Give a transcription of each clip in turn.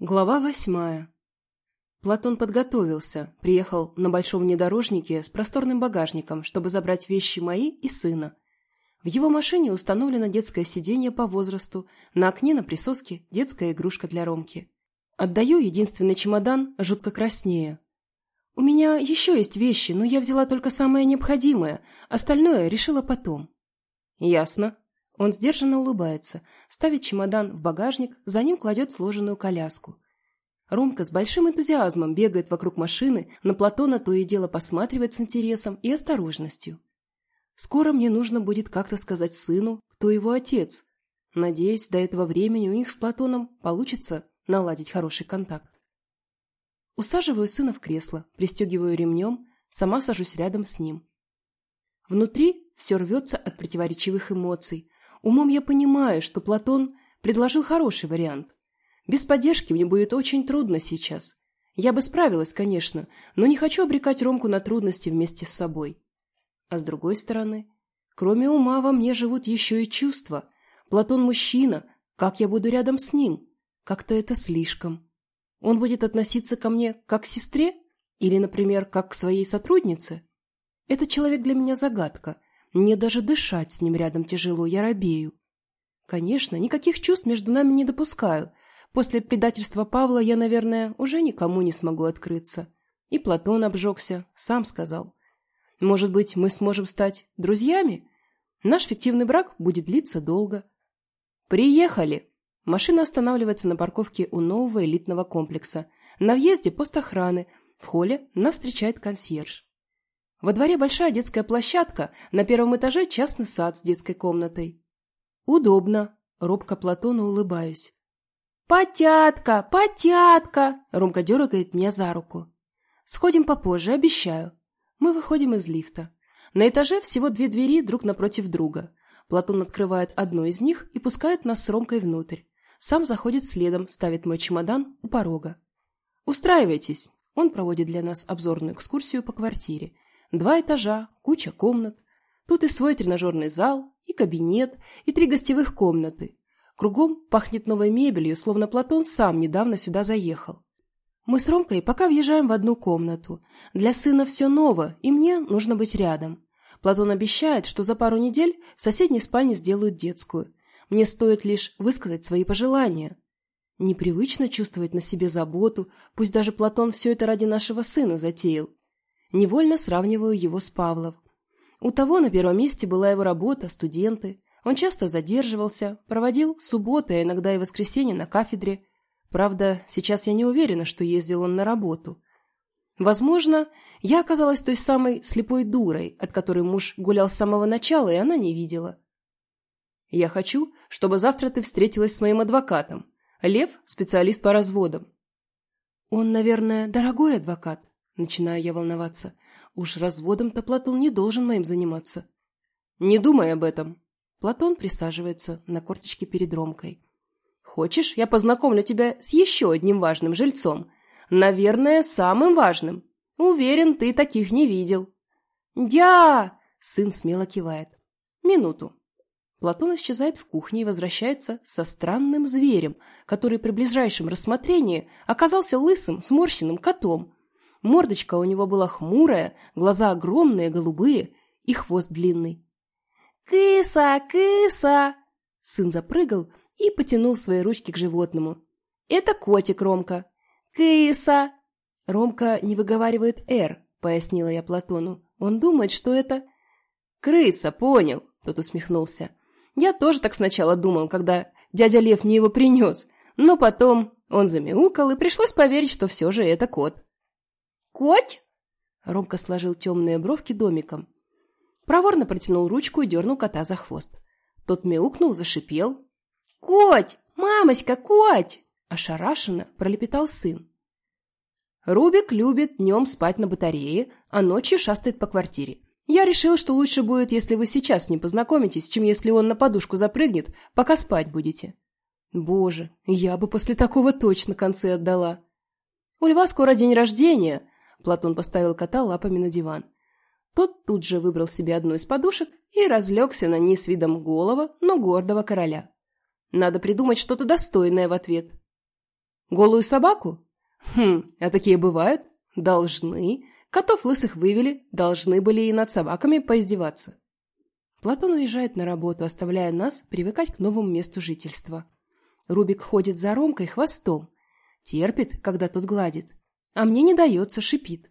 Глава восьмая. Платон подготовился, приехал на большом внедорожнике с просторным багажником, чтобы забрать вещи мои и сына. В его машине установлено детское сиденье по возрасту, на окне на присоске детская игрушка для Ромки. Отдаю единственный чемодан, жутко краснее. У меня еще есть вещи, но я взяла только самое необходимое, остальное решила потом. Ясно. Он сдержанно улыбается, ставит чемодан в багажник, за ним кладет сложенную коляску. Ромка с большим энтузиазмом бегает вокруг машины, на Платона то и дело посматривает с интересом и осторожностью. Скоро мне нужно будет как-то сказать сыну, кто его отец. Надеюсь, до этого времени у них с Платоном получится наладить хороший контакт. Усаживаю сына в кресло, пристегиваю ремнем, сама сажусь рядом с ним. Внутри все рвется от противоречивых эмоций, Умом я понимаю, что Платон предложил хороший вариант. Без поддержки мне будет очень трудно сейчас. Я бы справилась, конечно, но не хочу обрекать Ромку на трудности вместе с собой. А с другой стороны, кроме ума во мне живут еще и чувства. Платон мужчина, как я буду рядом с ним? Как-то это слишком. Он будет относиться ко мне как к сестре? Или, например, как к своей сотруднице? Этот человек для меня загадка, мне даже дышать с ним рядом тяжело, я робею. Конечно, никаких чувств между нами не допускаю. После предательства Павла я, наверное, уже никому не смогу открыться. И Платон обжегся, сам сказал. Может быть, мы сможем стать друзьями? Наш фиктивный брак будет длиться долго. Приехали! Машина останавливается на парковке у нового элитного комплекса. На въезде пост охраны. В холле нас встречает консьерж. Во дворе большая детская площадка, на первом этаже частный сад с детской комнатой. Удобно. Робко Платону улыбаюсь. «Потятка! Потятка!» Ромка дергает меня за руку. «Сходим попозже, обещаю». Мы выходим из лифта. На этаже всего две двери друг напротив друга. Платон открывает одну из них и пускает нас с Ромкой внутрь. Сам заходит следом, ставит мой чемодан у порога. «Устраивайтесь!» Он проводит для нас обзорную экскурсию по квартире. Два этажа, куча комнат. Тут и свой тренажерный зал, и кабинет, и три гостевых комнаты. Кругом пахнет новой мебелью, словно Платон сам недавно сюда заехал. Мы с Ромкой пока въезжаем в одну комнату. Для сына все ново, и мне нужно быть рядом. Платон обещает, что за пару недель в соседней спальне сделают детскую. Мне стоит лишь высказать свои пожелания. Непривычно чувствовать на себе заботу, пусть даже Платон все это ради нашего сына затеял. Невольно сравниваю его с Павлов. У того на первом месте была его работа, студенты. Он часто задерживался, проводил субботы, а иногда и воскресенье на кафедре. Правда, сейчас я не уверена, что ездил он на работу. Возможно, я оказалась той самой слепой дурой, от которой муж гулял с самого начала, и она не видела. Я хочу, чтобы завтра ты встретилась с моим адвокатом. Лев – специалист по разводам. Он, наверное, дорогой адвокат. Начинаю я волноваться. Уж разводом-то Платон не должен моим заниматься. Не думай об этом. Платон присаживается на корточке перед Ромкой. Хочешь, я познакомлю тебя с еще одним важным жильцом? Наверное, самым важным. Уверен, ты таких не видел. Дя! Сын смело кивает. Минуту. Платон исчезает в кухне и возвращается со странным зверем, который при ближайшем рассмотрении оказался лысым, сморщенным котом, Мордочка у него была хмурая, глаза огромные, голубые и хвост длинный. «Кыса! Кыса!» Сын запрыгал и потянул свои ручки к животному. «Это котик Ромка!» «Кыса!» Ромка не выговаривает «р», пояснила я Платону. Он думает, что это... «Крыса, понял!» Тот усмехнулся. «Я тоже так сначала думал, когда дядя Лев мне его принес. Но потом он замяукал, и пришлось поверить, что все же это кот». «Коть?» Ромка сложил темные бровки домиком. Проворно протянул ручку и дернул кота за хвост. Тот мяукнул, зашипел. «Коть! Мамоська, коть!» Ошарашенно пролепетал сын. Рубик любит днем спать на батарее, а ночью шастает по квартире. Я решил, что лучше будет, если вы сейчас с ним познакомитесь, чем если он на подушку запрыгнет, пока спать будете. Боже, я бы после такого точно концы отдала. У льва скоро день рождения, Платон поставил кота лапами на диван. Тот тут же выбрал себе одну из подушек и разлегся на ней с видом голого, но гордого короля. Надо придумать что-то достойное в ответ. Голую собаку? Хм, а такие бывают? Должны. Котов лысых вывели, должны были и над собаками поиздеваться. Платон уезжает на работу, оставляя нас привыкать к новому месту жительства. Рубик ходит за Ромкой хвостом. Терпит, когда тот гладит. А мне не дается, шипит.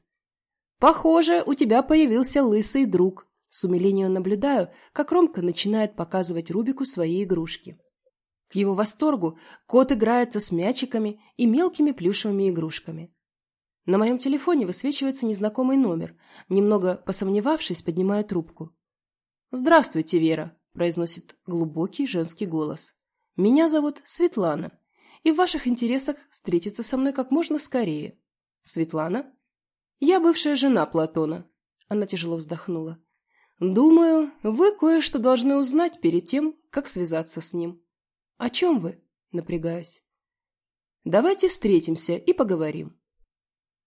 «Похоже, у тебя появился лысый друг». С умилением наблюдаю, как Ромка начинает показывать Рубику свои игрушки. К его восторгу кот играется с мячиками и мелкими плюшевыми игрушками. На моем телефоне высвечивается незнакомый номер. Немного посомневавшись, поднимаю трубку. «Здравствуйте, Вера», – произносит глубокий женский голос. «Меня зовут Светлана, и в ваших интересах встретиться со мной как можно скорее». «Светлана?» «Я бывшая жена Платона». Она тяжело вздохнула. «Думаю, вы кое-что должны узнать перед тем, как связаться с ним». «О чем вы?» – напрягаюсь. «Давайте встретимся и поговорим».